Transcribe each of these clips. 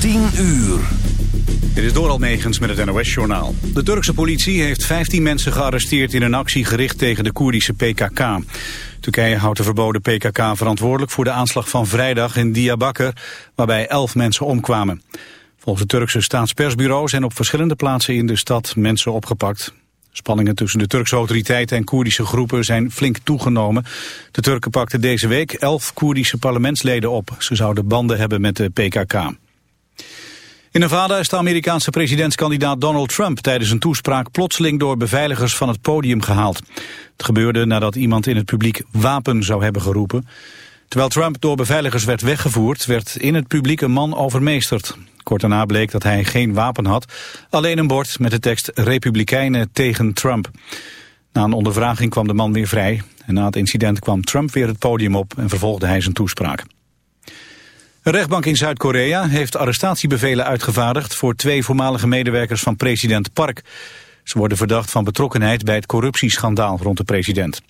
10 uur. Dit is Doral Negens met het NOS-journaal. De Turkse politie heeft 15 mensen gearresteerd in een actie gericht tegen de Koerdische PKK. Turkije houdt de verboden PKK verantwoordelijk voor de aanslag van vrijdag in Diyarbakir, waarbij 11 mensen omkwamen. Volgens het Turkse staatspersbureau zijn op verschillende plaatsen in de stad mensen opgepakt. Spanningen tussen de Turkse autoriteiten en Koerdische groepen zijn flink toegenomen. De Turken pakten deze week 11 Koerdische parlementsleden op. Ze zouden banden hebben met de PKK. In Nevada is de Amerikaanse presidentskandidaat Donald Trump tijdens een toespraak plotseling door beveiligers van het podium gehaald. Het gebeurde nadat iemand in het publiek wapen zou hebben geroepen. Terwijl Trump door beveiligers werd weggevoerd, werd in het publiek een man overmeesterd. Kort daarna bleek dat hij geen wapen had, alleen een bord met de tekst Republikeinen tegen Trump. Na een ondervraging kwam de man weer vrij en na het incident kwam Trump weer het podium op en vervolgde hij zijn toespraak. Een rechtbank in Zuid-Korea heeft arrestatiebevelen uitgevaardigd voor twee voormalige medewerkers van president Park. Ze worden verdacht van betrokkenheid bij het corruptieschandaal rond de president.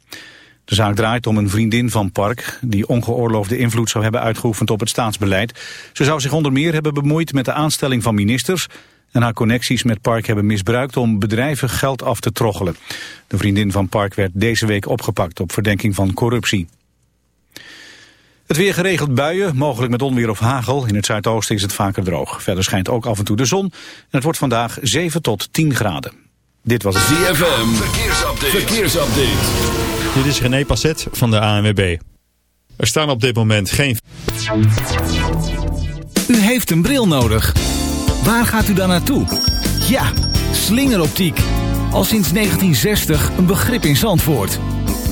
De zaak draait om een vriendin van Park die ongeoorloofde invloed zou hebben uitgeoefend op het staatsbeleid. Ze zou zich onder meer hebben bemoeid met de aanstelling van ministers en haar connecties met Park hebben misbruikt om bedrijven geld af te troggelen. De vriendin van Park werd deze week opgepakt op verdenking van corruptie. Het weer geregeld buien, mogelijk met onweer of hagel. In het zuidoosten is het vaker droog. Verder schijnt ook af en toe de zon. En het wordt vandaag 7 tot 10 graden. Dit was het ZFM. Verkeersupdate. Verkeersupdate. Dit is René Passet van de ANWB. Er staan op dit moment geen... U heeft een bril nodig. Waar gaat u dan naartoe? Ja, slingeroptiek. Al sinds 1960 een begrip in Zandvoort.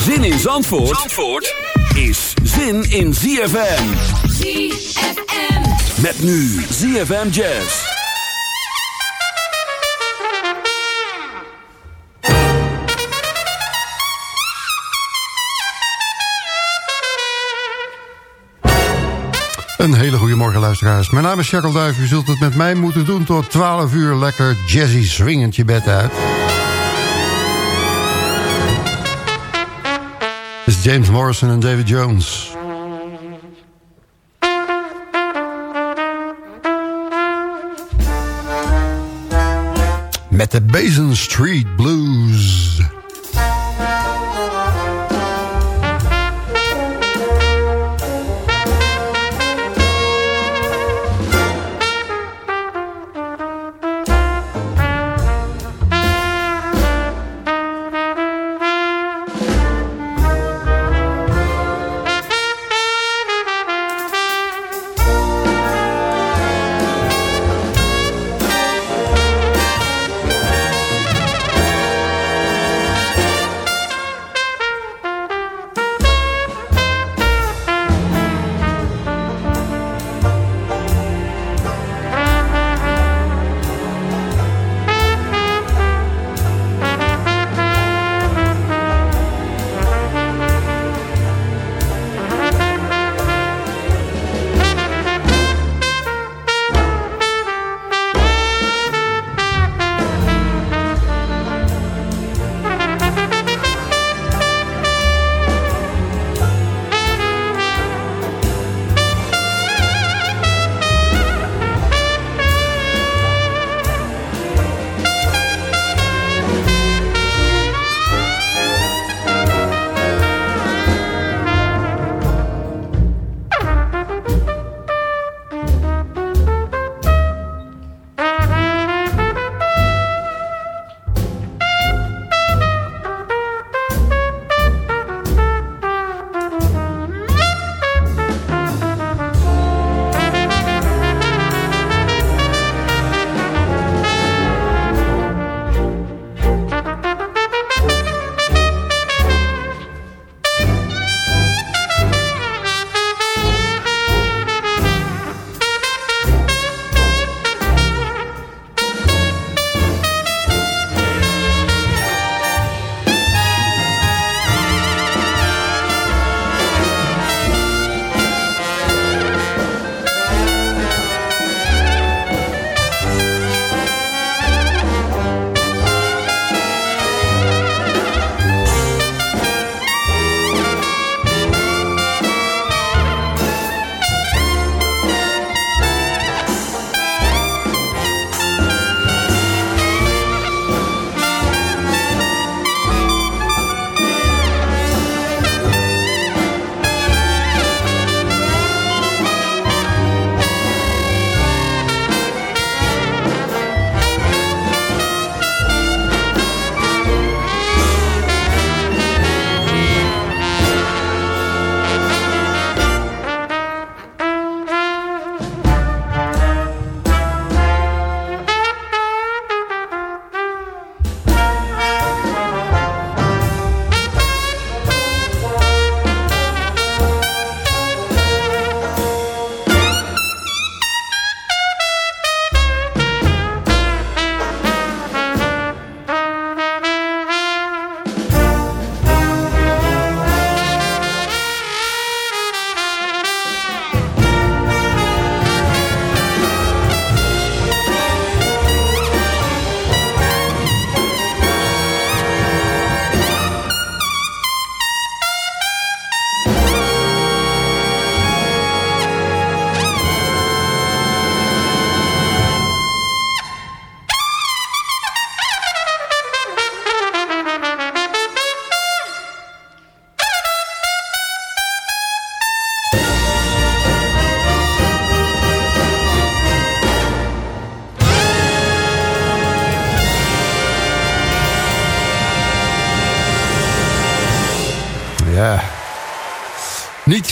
Zin in Zandvoort, Zandvoort is zin in ZFM. ZFM. Met nu ZFM Jazz. Een hele goede morgen luisteraars. Mijn naam is Jacques Duif. U zult het met mij moeten doen tot 12 uur lekker jazzy swingend je bed uit. Is James Morrison en David Jones. Met de Basin Street Blues.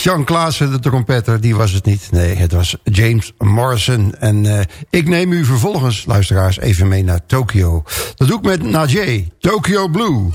Jan Klaassen, de trompetter, die was het niet. Nee, het was James Morrison. En uh, ik neem u vervolgens, luisteraars, even mee naar Tokyo. Dat doe ik met Najee, Tokyo Blue.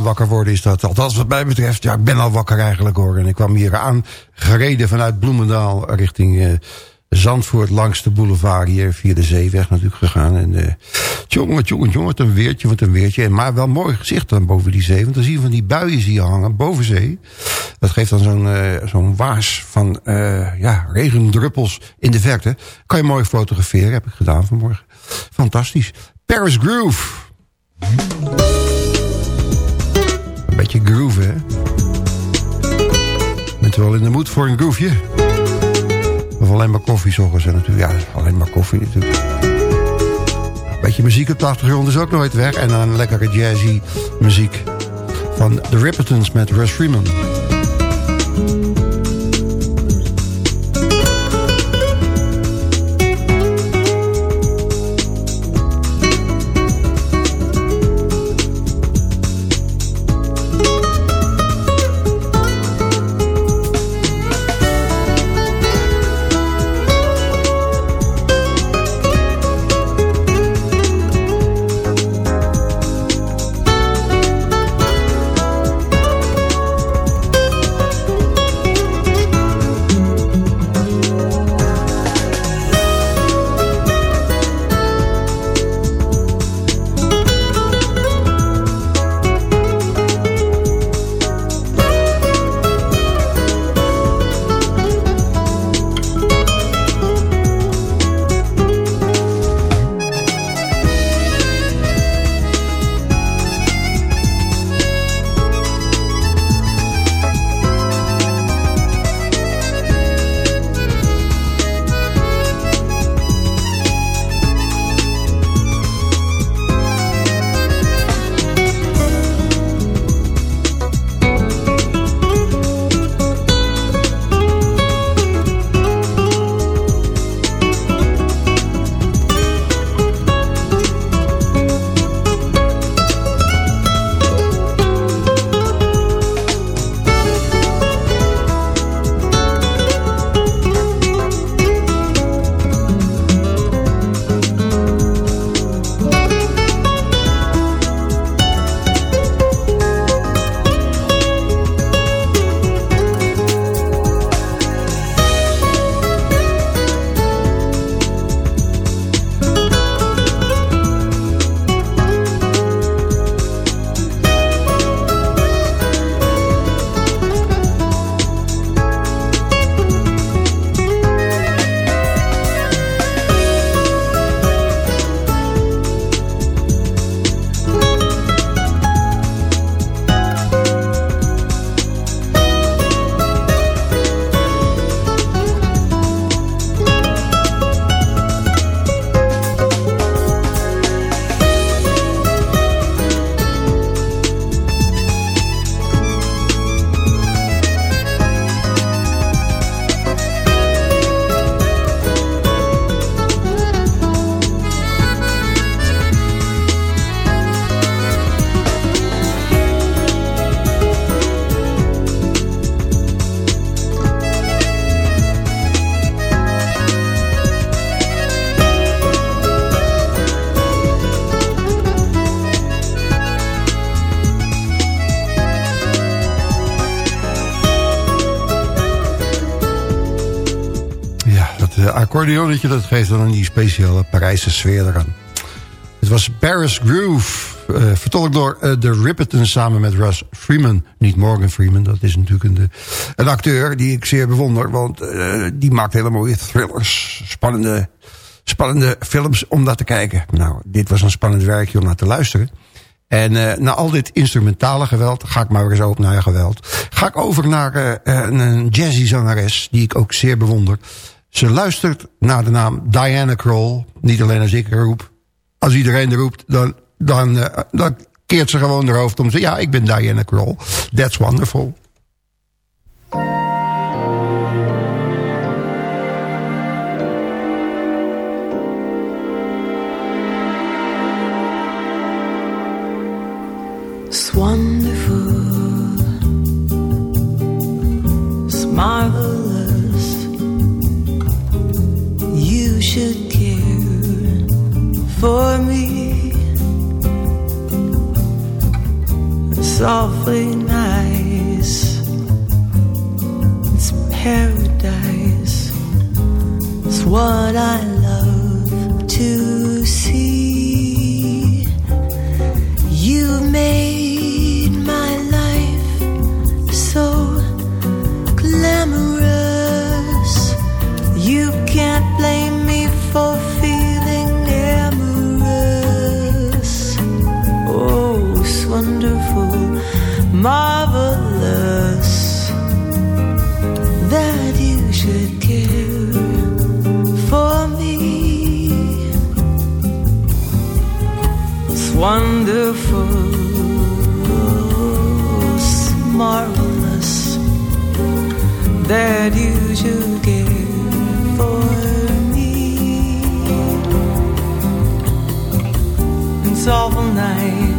Wakker worden is dat. Althans wat mij betreft, ja, ik ben al wakker eigenlijk hoor. En ik kwam hier aan, gereden vanuit Bloemendaal richting uh, Zandvoort... langs de boulevard hier via de zeeweg natuurlijk gegaan. En uh, jongen, jongen, jongen, wat een weertje, wat een weertje. En maar wel mooi gezicht dan boven die zee. Want dan zie je van die buien zie hangen, boven zee. Dat geeft dan zo'n uh, zo'n waas van ja, regendruppels in de verte. Kan je mooi fotograferen, heb ik gedaan vanmorgen. Fantastisch. Paris Groove. Beetje groove, hè? Bent u wel in de moed voor een grooveje? Of alleen maar koffie zorgen ze natuurlijk. Ja, alleen maar koffie natuurlijk. Een beetje muziek op de achtergrond is ook nooit weg. En dan lekkere jazzy muziek van The Rippertons met Russ Freeman. Accordeonnetje, dat geeft dan die speciale Parijse sfeer eraan. Het was Paris Groove, uh, vertolkt door uh, de Rippertons samen met Russ Freeman. Niet Morgan Freeman, dat is natuurlijk een, een acteur die ik zeer bewonder. Want die maakt hele mooie thrillers, spannende, spannende films om naar te kijken. Nou, dit was een spannend werkje om naar te luisteren. En na al dit instrumentale geweld, ga ik maar weer eens op naar geweld... ga ik over naar een jazzy zangeres die ik ook zeer bewonder... Ze luistert naar de naam Diana Kroll. Niet alleen als ik roep. Als iedereen roept, dan, dan, uh, dan keert ze gewoon haar hoofd om. Ze, ja, ik ben Diana Kroll. That's wonderful. It's wonderful. It's. for me. It's awfully nice. It's paradise. It's what I love to see. You made my life so glamorous. You can't blame. marvelous that you should care for me. It's wonderful, it's marvelous that you should care for me. It's awful night.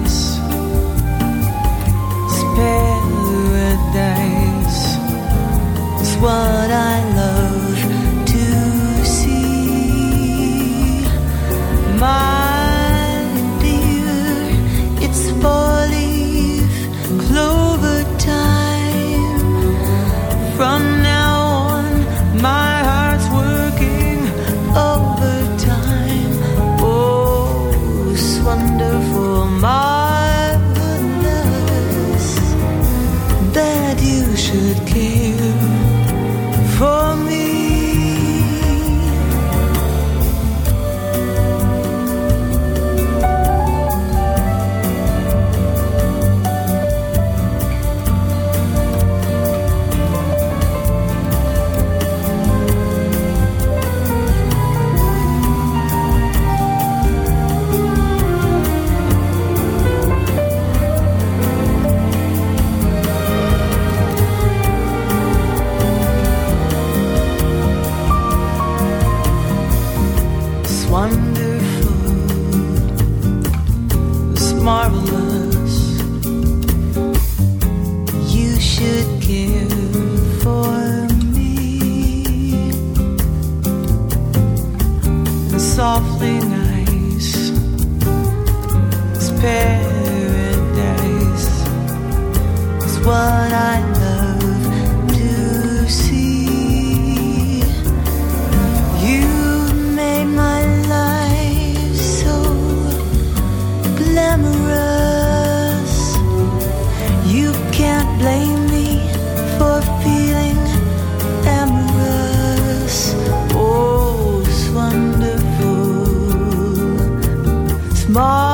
It's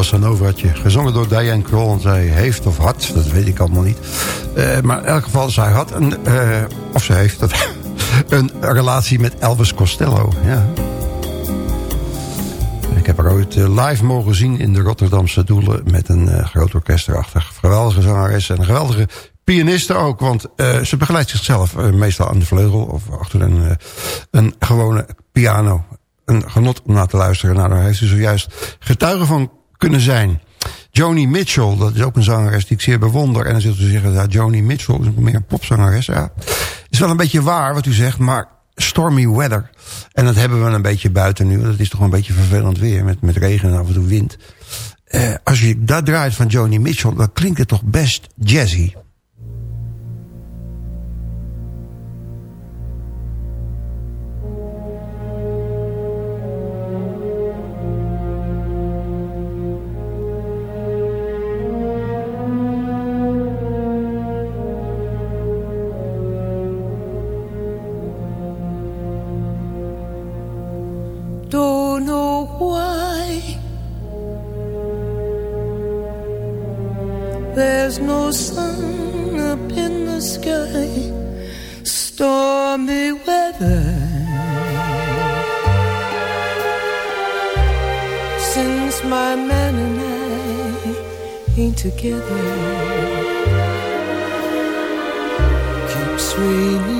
bossa. Gezongen door Diane Kroll. En zij heeft of had, dat weet ik allemaal niet. Eh, maar in elk geval, zij had een... eh, of ze heeft dat, een relatie met Elvis Costello. Ja. Ik heb haar ooit eh, live mogen zien in de Rotterdamse Doelen... met een groot orkest erachter. Geweldige zangeres en een geweldige pianiste ook. Want ze begeleidt zichzelf meestal aan de vleugel... of achter een, een gewone piano. Een genot om naar te luisteren. Nou, daar heeft ze zojuist getuige van kunnen zijn. Joni Mitchell, dat is ook een zangeres die ik zeer bewonder. En dan zult u zeggen, ja, Joni Mitchell is meer een popzangeres. Ja, is wel een beetje waar wat u zegt, maar stormy weather. En dat hebben we een beetje buiten nu. Dat is toch een beetje vervelend weer met, met regen en af en toe wind. Eh, als je dat draait van Joni Mitchell, dan klinkt het toch best jazzy. There's no sun up in the sky. Stormy weather. Since my man and I ain't together. Keeps raining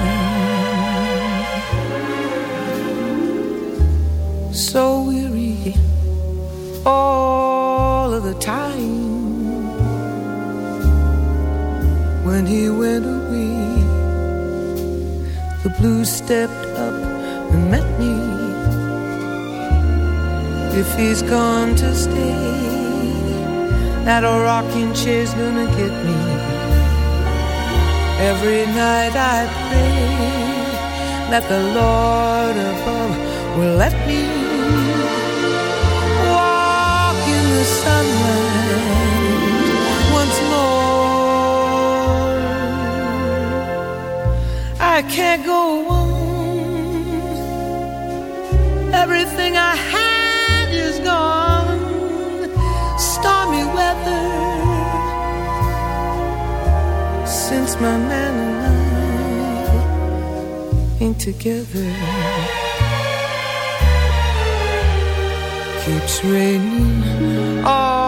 the time. When he went away, the blues stepped up and met me. If he's gone to stay, that a rocking chair's gonna get me. Every night I pray that the Lord above will let me I can't go on. Everything I had is gone. Stormy weather since my man and I ain't together. Keeps raining all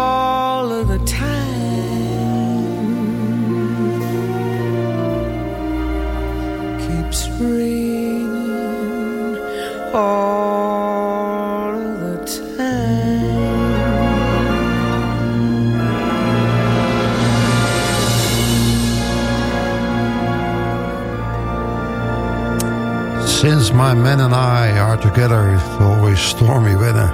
my man and I are together, it's always stormy weather.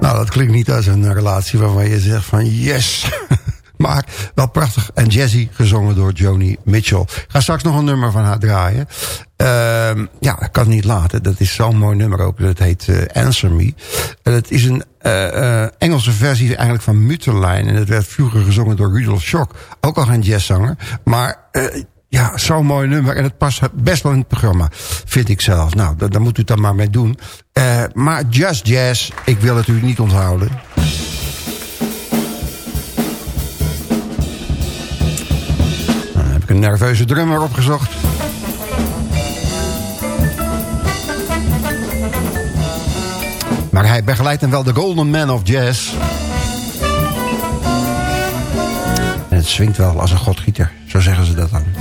Nou, dat klinkt niet als een relatie waarvan je zegt van yes. maar wel prachtig en jazzy gezongen door Joni Mitchell. Ik ga straks nog een nummer van haar draaien. Ehm, ja, dat kan niet laten. Dat is zo'n mooi nummer ook. Dat heet eh, Answer Me. En het is een eh, eh, Engelse versie eigenlijk van Mutterlijn. En het werd vroeger gezongen door Rudolf Schock. Ook al geen jazzzanger. Maar ja, zo'n mooi nummer. En het past best wel in het programma, vind ik zelf. Nou, daar moet u het dan maar mee doen. Uh, maar Just Jazz, ik wil het u niet onthouden. Dan heb ik een nerveuze drummer opgezocht. Maar hij begeleidt hem wel de Golden Man of Jazz. En het swingt wel als een godgieter, zo zeggen ze dat dan.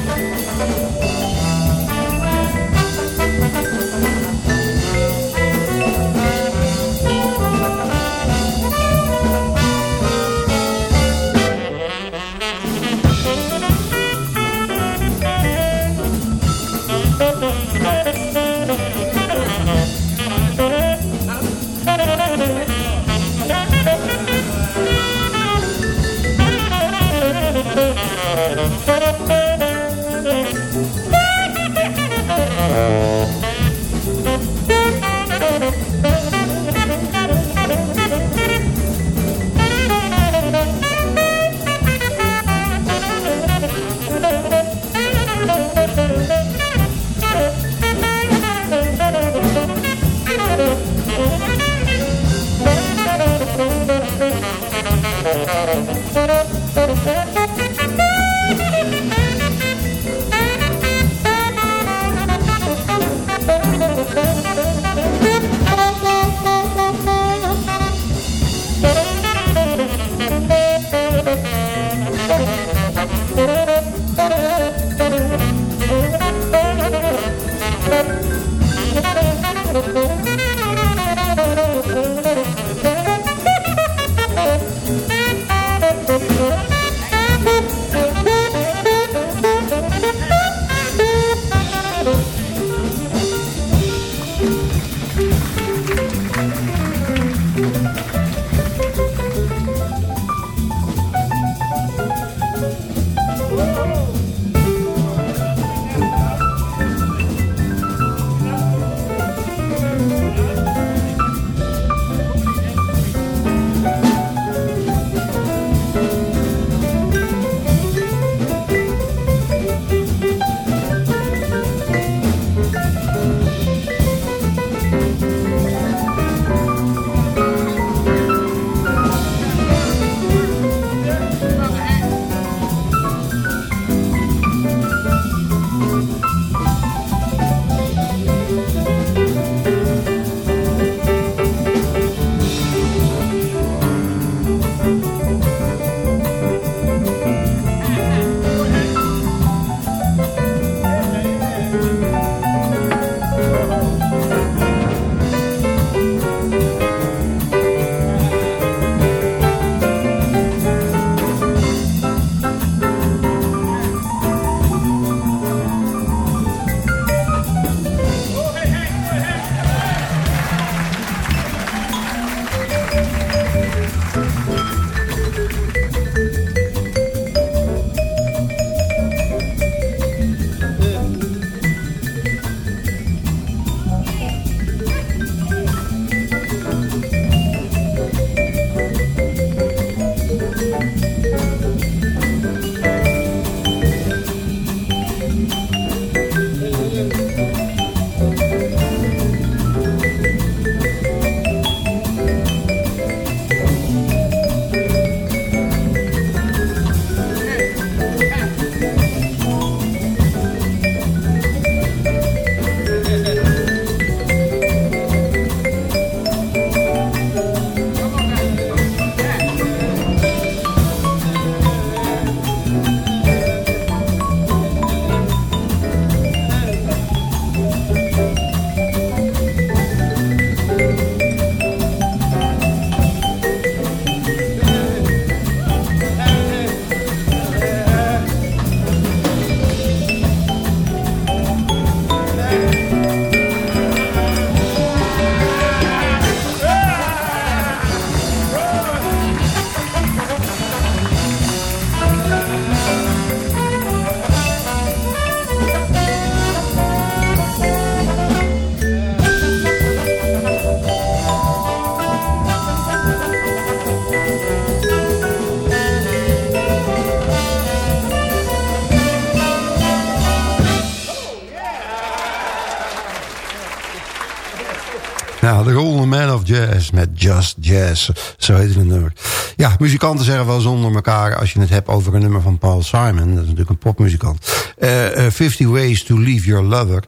Jazz met Just Jazz. Zo heet het nummer. Ja, muzikanten zeggen wel zonder elkaar... als je het hebt over een nummer van Paul Simon... dat is natuurlijk een popmuzikant. Uh, uh, 50 Ways to Leave Your Lover.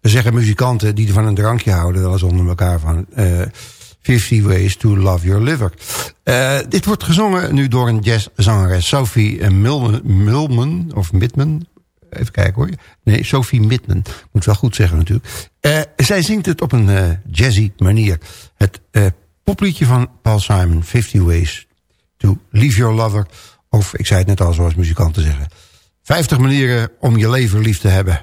Zeggen muzikanten die van een drankje houden... wel eens onder elkaar van... Uh, 50 Ways to Love Your Liver. Dit wordt gezongen nu door een jazzzangeres Sophie Milman, of Midman. Even kijken hoor. Nee, Sophie Midman. Moet wel goed zeggen natuurlijk. Zij zingt het op een jazzy manier. Het popliedje van Paul Simon, 50 Ways to Leave Your Lover. Of, ik zei het net al zoals muzikanten zeggen. 50 manieren om je leven lief te hebben.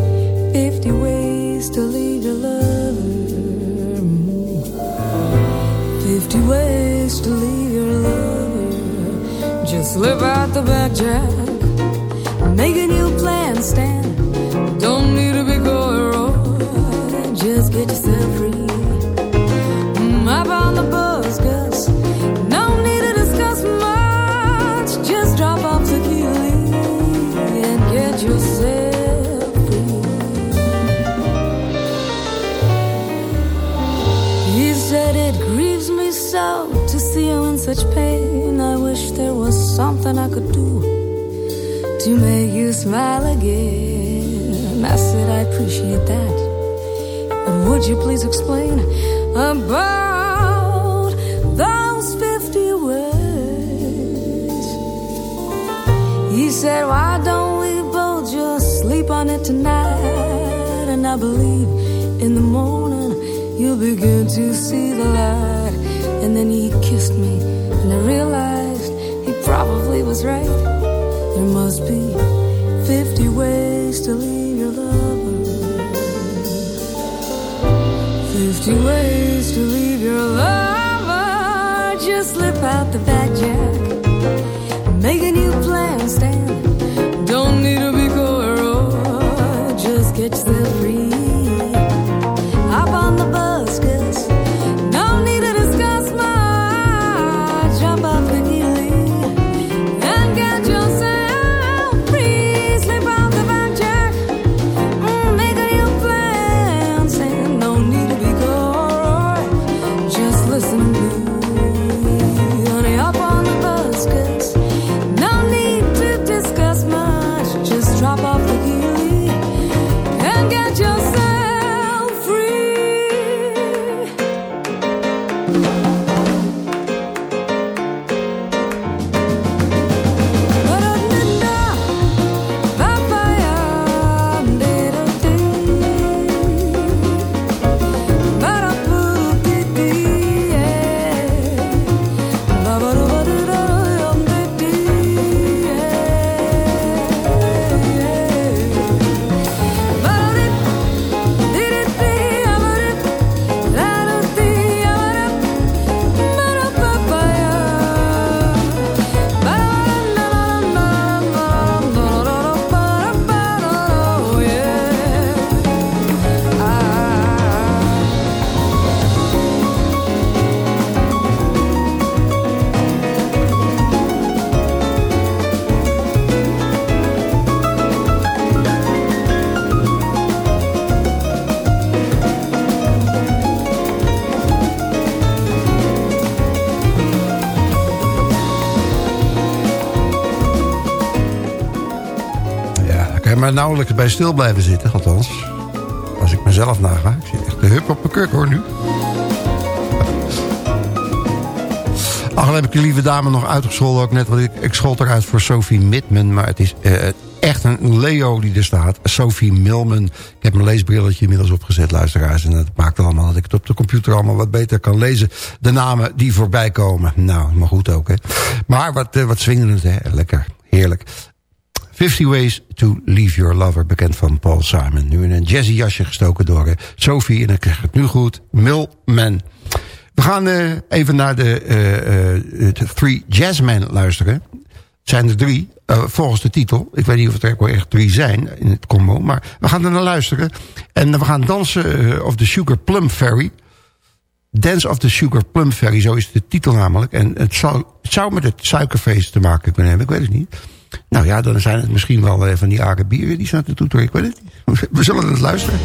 50 ways to leave your lover. 50 ways to leave your lover. Just slip out the back, Jack. Make a new plan, stand. Don't need to be coy, Just get yourself free. Up on the bus, so to see you in such pain. I wish there was something I could do to make you smile again. I said I appreciate that. But would you please explain about those 50 words? He said, Why don't we both just sleep on it tonight? And I believe in the morning you'll begin to see the light. And then he kissed me, and I realized he probably was right. There must be 50 ways to leave your lover. 50 ways to leave your lover. Just slip out the back, Jack. Make a new plan, stand. Don't need to be coy, just get to free. Maar nauwelijks bij stil blijven zitten, althans. Als ik mezelf naga. Ik zit echt de hup op mijn kurk hoor nu. Ach, dan heb ik de lieve dame nog uitgescholden ook net. Want ik, ik schold eruit voor Sophie Midman. Maar het is uh, echt een Leo die er staat. Sophie Milman. Ik heb mijn leesbrilletje inmiddels opgezet, luisteraars. En dat maakt allemaal dat ik het op de computer allemaal wat beter kan lezen. De namen die voorbij komen. Nou, maar goed ook, hè. Maar wat, uh, wat hè. Lekker, heerlijk. 50 Ways to Leave Your Lover, bekend van Paul Simon. Nu in een jazzy jasje gestoken door uh, Sophie, en ik krijg het nu goed, Milman. We gaan uh, even naar de, uh, uh, Three Jazzmen luisteren. Het zijn er drie, volgens de titel. Ik weet niet of het er echt drie zijn in het combo. Maar we gaan er naar luisteren. En we gaan dansen of the Sugar Plum Fairy. Dance of the Sugar Plum Fairy, zo is de titel namelijk. En het zou, het zou met het suikerfeest te maken kunnen hebben, ik weet het niet. Nou ja, dan zijn het misschien wel van die Arabieren die staan te toeteren. Ik weet het niet. We zullen het luisteren.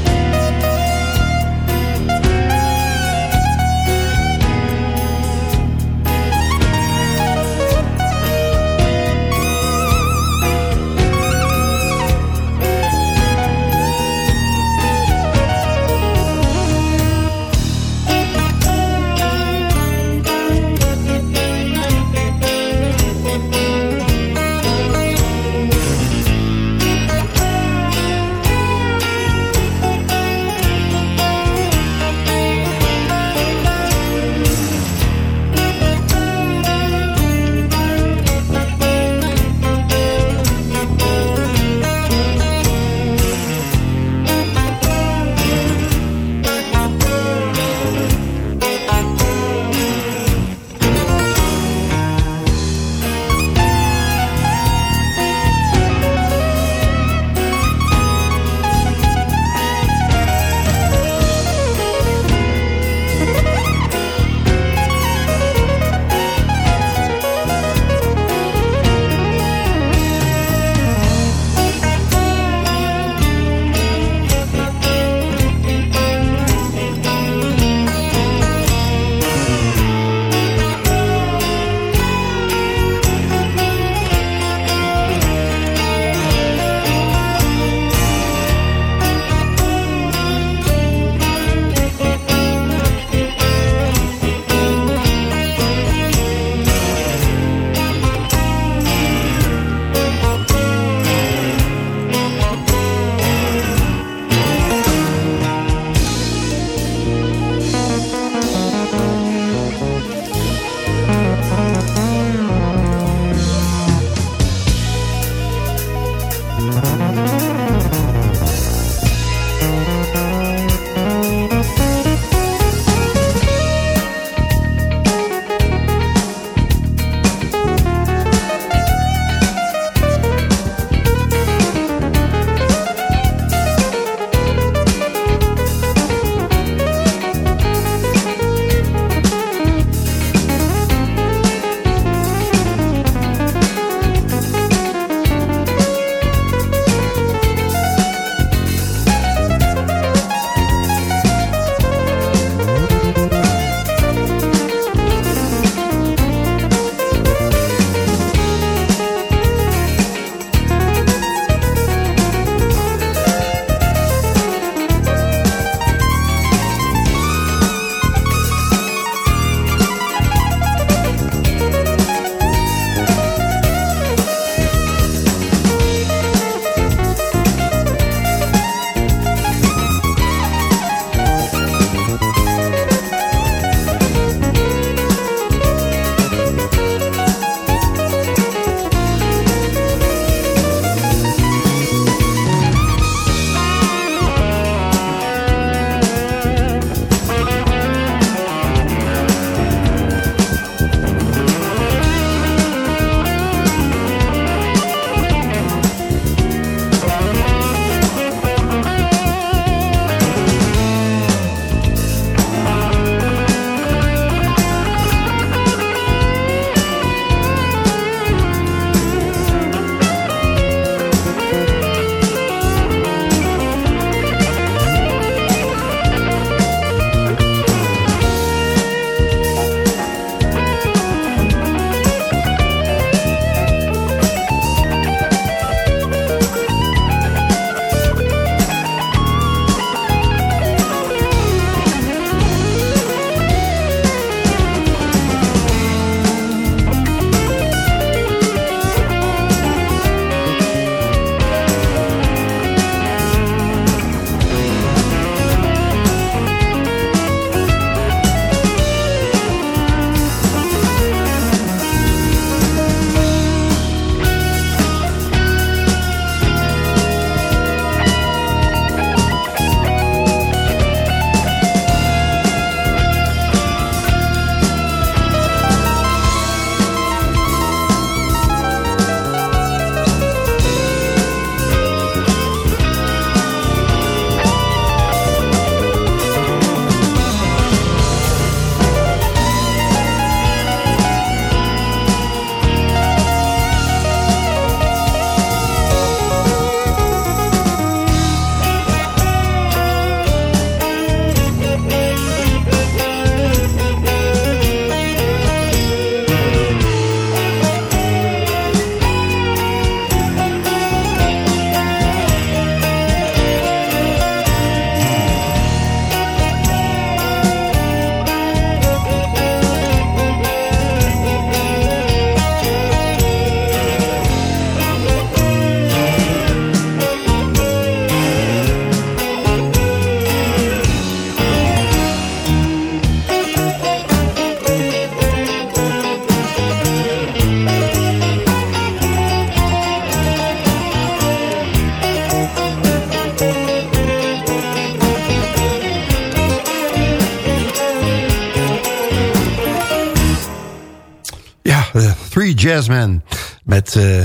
Jazzman. Met uh,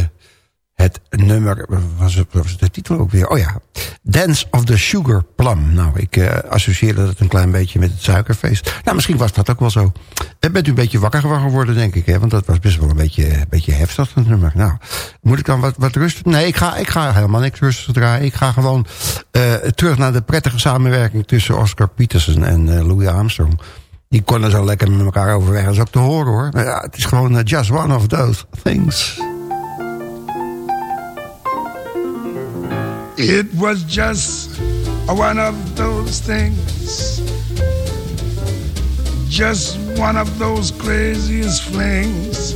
het nummer, was het, was de titel ook weer? Oh ja, Dance of the Sugar Plum. Nou, ik uh, associeerde dat een klein beetje met het suikerfeest. Nou, misschien was dat ook wel zo. En bent u een beetje wakker geworden, denk ik. Hè? Want dat was best wel een beetje, een beetje heftig, dat nummer. Nou, moet ik dan wat, wat rustig? Nee, ik ga, ik ga helemaal niks rustig draaien. Ik ga gewoon terug naar de prettige samenwerking... tussen Oscar Peterson en Louis Armstrong. Die konden zo lekker met elkaar overweg. Dat is ook te horen, hoor. Maar ja, het is gewoon uh, just one of those things. It was just one of those things. Just one of those craziest flings.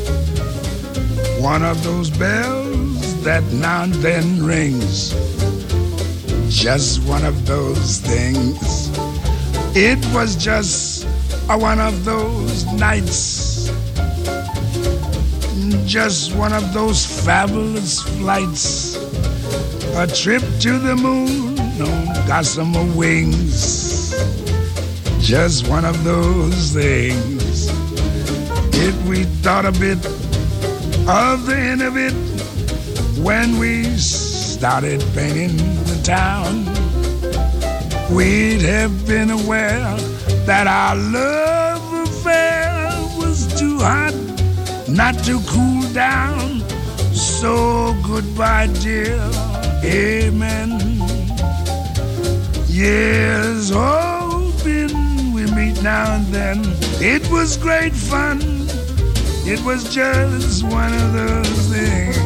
One of those bells that now and then rings. Just one of those things. It was just one of those nights. Just one of those fabulous flights a trip to the moon on gossamer wings. Just one of those things. If we thought a bit of the end of it when we started painting the town, we'd have been aware that our love affair was too hot not to cool down. So goodbye, dear Amen. Yes, hoping we meet now and then. It was great fun. It was just one of those things.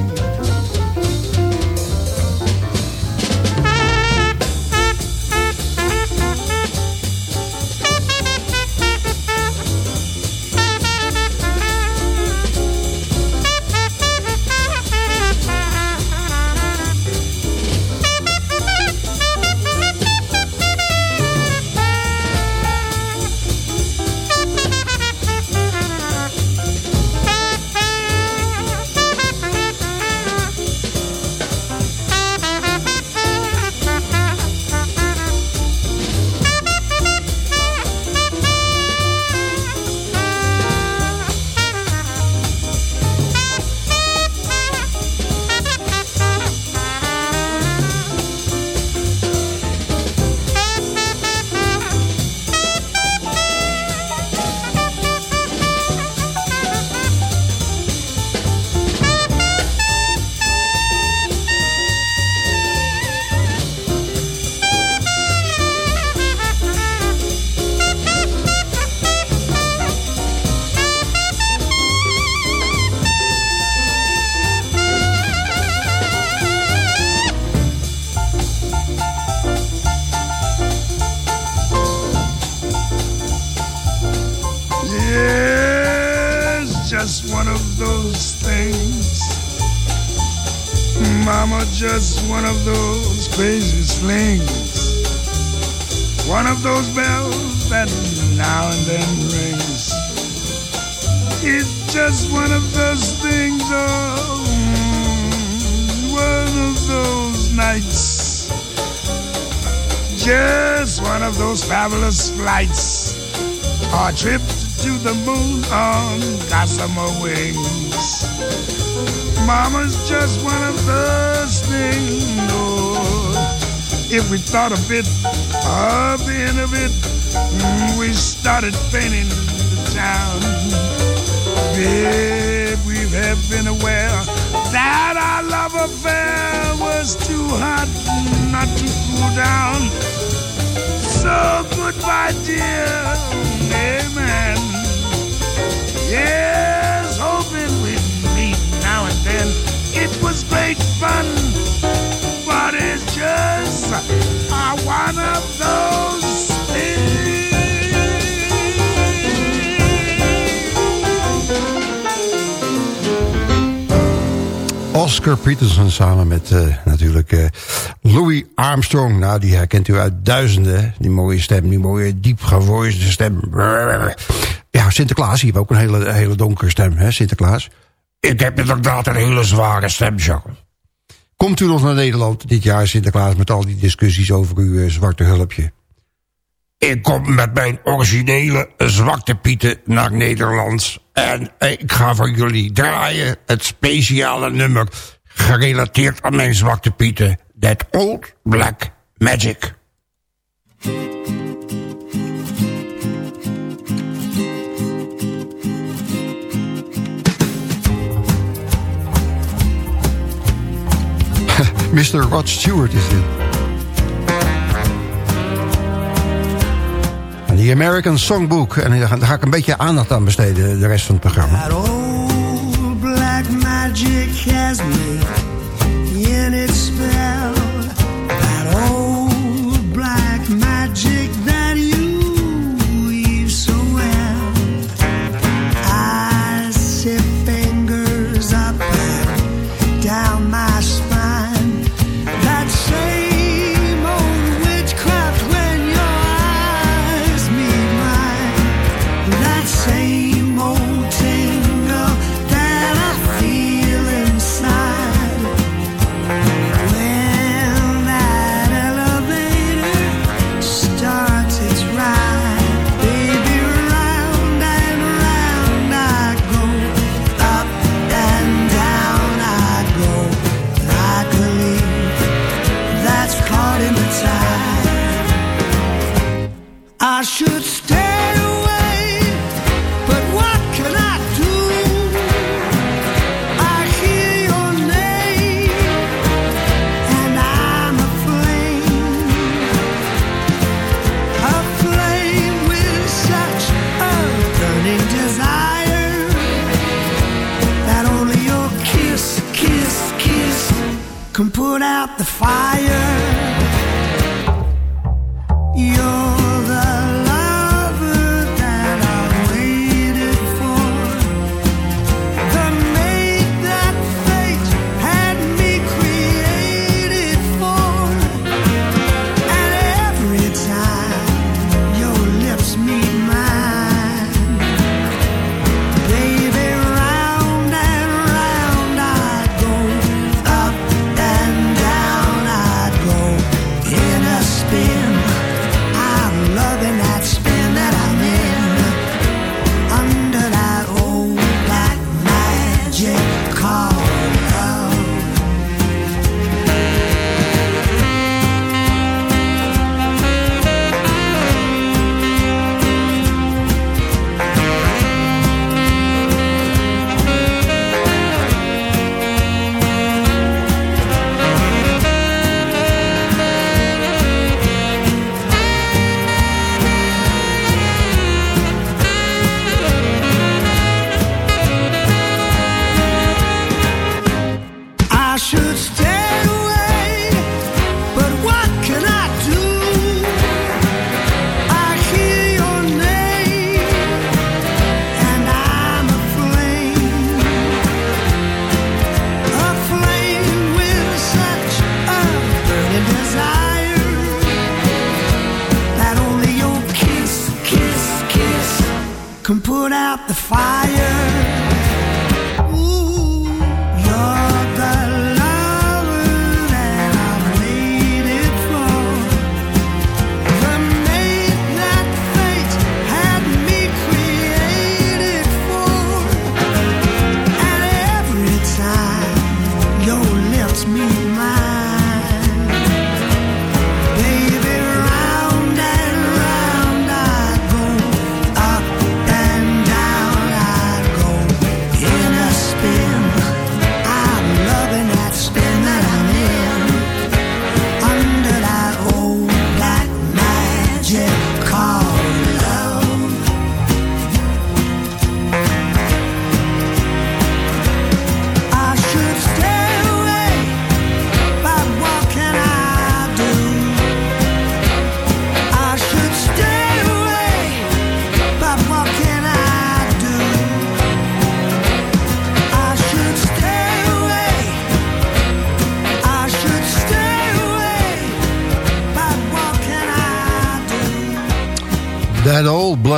Those bells that now and then rings. It's just one of those things, oh, one of those nights. Just one of those fabulous flights. Our trip to the moon on gossamer wings. Mama's just one of those things. Oh, if we thought a bit of the end of it, mm, we started painting the town. Babe, we have been aware that our love affair was too hot not to cool down. So goodbye, dear. Amen. Yes, hoping we'd meet now and then. It was great fun, but it's just uh, one of those Oscar Peterson samen met uh, natuurlijk uh, Louis Armstrong. Nou, die herkent u uit duizenden. Die mooie stem, die mooie diep gevoiste stem. Ja, Sinterklaas, die heeft ook een hele, hele donkere stem, hè, Sinterklaas. Ik heb inderdaad een hele zware stem, Jacques. Komt u nog naar Nederland dit jaar, Sinterklaas, met al die discussies over uw uh, zwarte hulpje? Ik kom met mijn originele Zwarte Pieten naar Nederland. En ik ga voor jullie draaien het speciale nummer... gerelateerd aan mijn Zwarte Pieten. That Old Black Magic. Mr. Rod Stewart is dit. The American Songbook. En daar ga ik een beetje aandacht aan besteden, de rest van het programma. That old black magic has me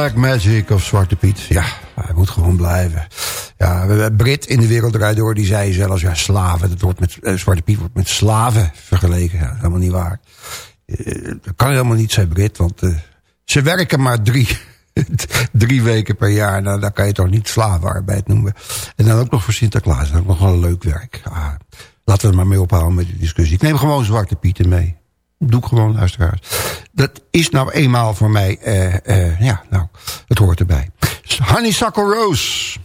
black magic of Zwarte Piet. Ja, hij moet gewoon blijven. Ja, Brit in de wereld eruit door, die zei zelfs, ja, slaven. Dat wordt met, eh, Zwarte Piet wordt met slaven vergeleken. Ja, helemaal niet waar. Eh, dat kan helemaal niet, zei Brit, want eh, ze werken maar drie, drie weken per jaar. Nou, dan kan je toch niet slavenarbeid noemen. En dan ook nog voor Sinterklaas. Dat is nog wel een leuk werk. Ah, laten we er maar mee ophouden met die discussie. Ik neem gewoon Zwarte Pieten mee. Doe ik gewoon, luisteraars. Dat is nou eenmaal voor mij... Uh, uh, ja, nou, het hoort erbij. Honeysuckle Rose.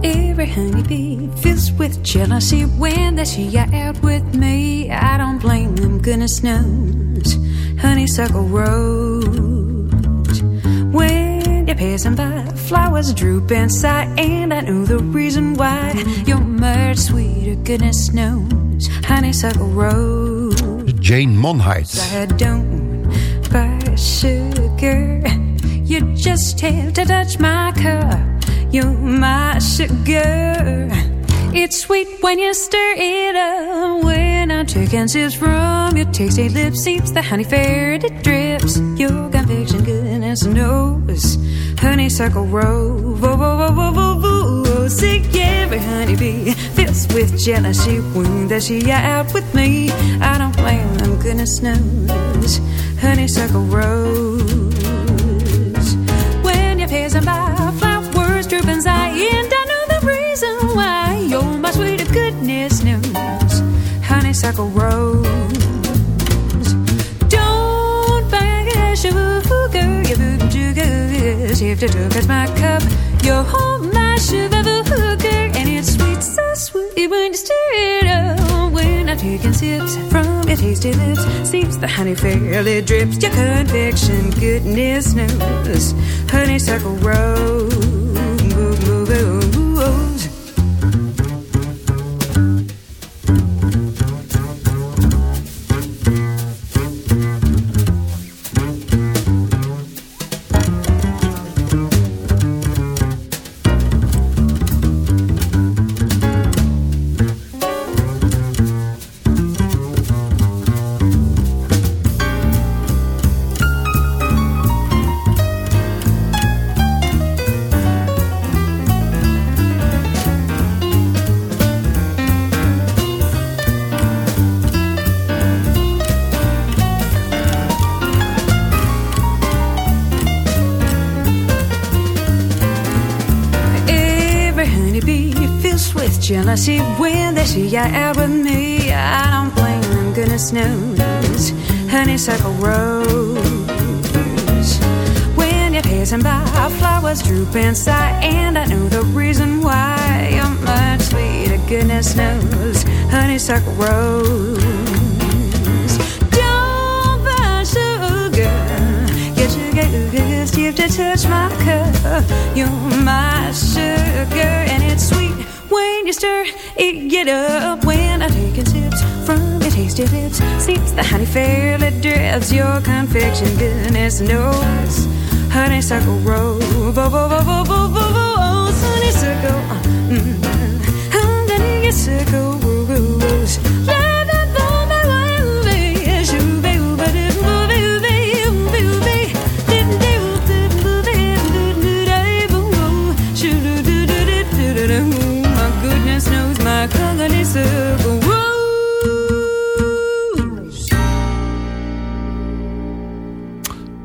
Every honeybee fills with jealousy when they see you out with me. I don't blame them, goodness knows. Honeysuckle Rose. When passing by, flowers droop inside, and I know the reason why. You're much sweeter, goodness knows. Honeysuckle Rose. Jane Monheit. I don't buy sugar. You just have to touch my cup. You're my sugar. It's sweet when you stir it up. When I'm taking sips from your tasty lips, seeps the honey fair it drips. Your conviction, goodness knows. Honeysuckle rose, oh, vo vo vo vo vo. Sick every honeybee fills with jealousy when see you out with me. I don't blame them, goodness knows. Honeysuckle rose. When you're passing by, flowers droop inside, and I know the reason why. You're my sweeter, goodness knows. Honeysuckle rose. If you took at my cup, you're my sugar, and it's sweet, so sweet when you stir it up. When I'm taking sips from your tasty lips, seeps the honey fairly drips. Your conviction, goodness knows. Honeysuckle rose. When they see you out with me. I don't blame them, goodness knows. Honeysuckle rose. When you're passing by, flowers droop inside, and I know the reason why. You're much sweeter, goodness knows. Honeysuckle rose. Don't buy sugar. Your sugar you to touch my cup. You're my sugar, and it's sweet when you stir it. Get up when I'm taking sips from your tasty lips. Seeps the honey fairly drips. Your confection, goodness knows. Honeysuckle rose, bo bo bo bo bo bo bo. Honeysuckle, mm, honeysuckle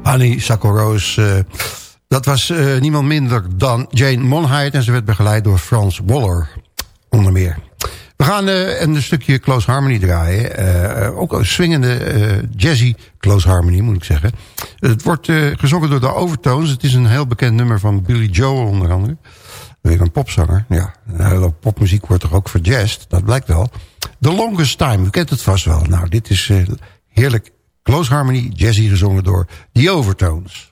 Honeysuckle Rose. eh, dat was eh, niemand minder dan Jane Monheit. En ze werd begeleid door Frans Waller, onder meer. We gaan eh, een stukje Close Harmony draaien. Ook een swingende jazzy Close Harmony, moet ik zeggen. Het wordt gezongen door de Overtones. Het is een heel bekend nummer van Billy Joel, onder andere. Weer een popzanger. Ja, een hele popmuziek wordt toch ook verjazzed. Dat blijkt wel. The Longest Time, u kent het vast wel. Nou, dit is heerlijk Close Harmony, jazzy gezongen door The Overtones.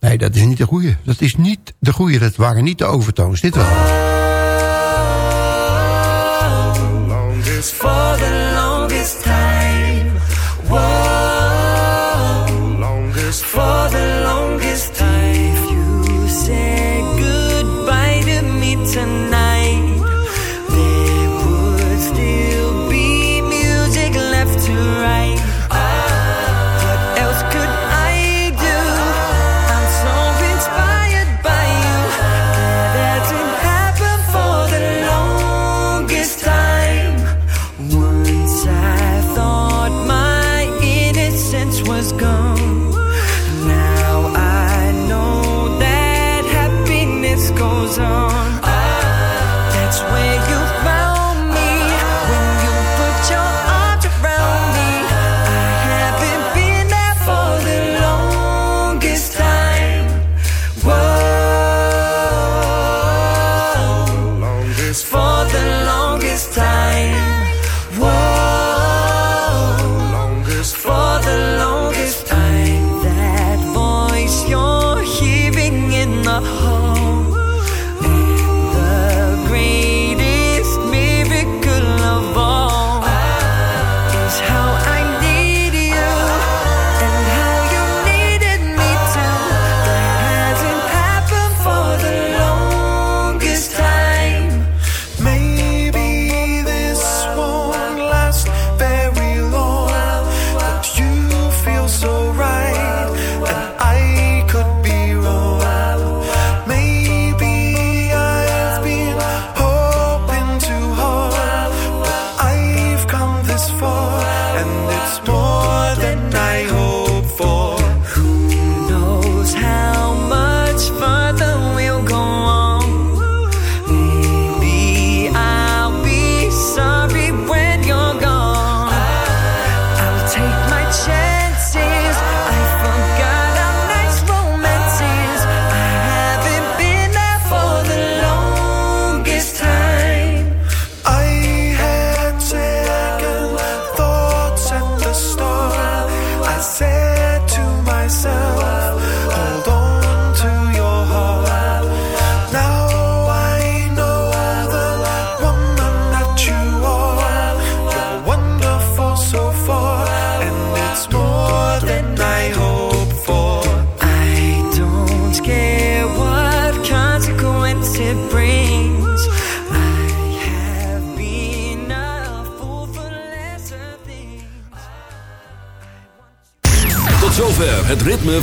Nee, dat is niet de goeie. Dat is niet de goeie. Dat waren niet de Overtones. Dit wel.